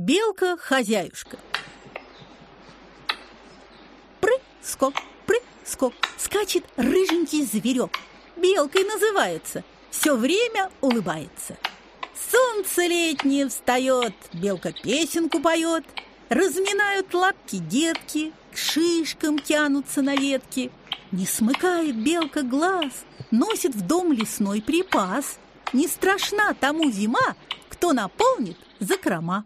Белка-хозяюшка. Прыг-скок, прыг-скок, скачет рыженький зверек. Белкой называется, все время улыбается. Солнце летнее встает, белка песенку поет, Разминают лапки детки, к шишкам тянутся на ветки. Не смыкает белка глаз, носит в дом лесной припас. Не страшна тому зима, кто наполнит закрома.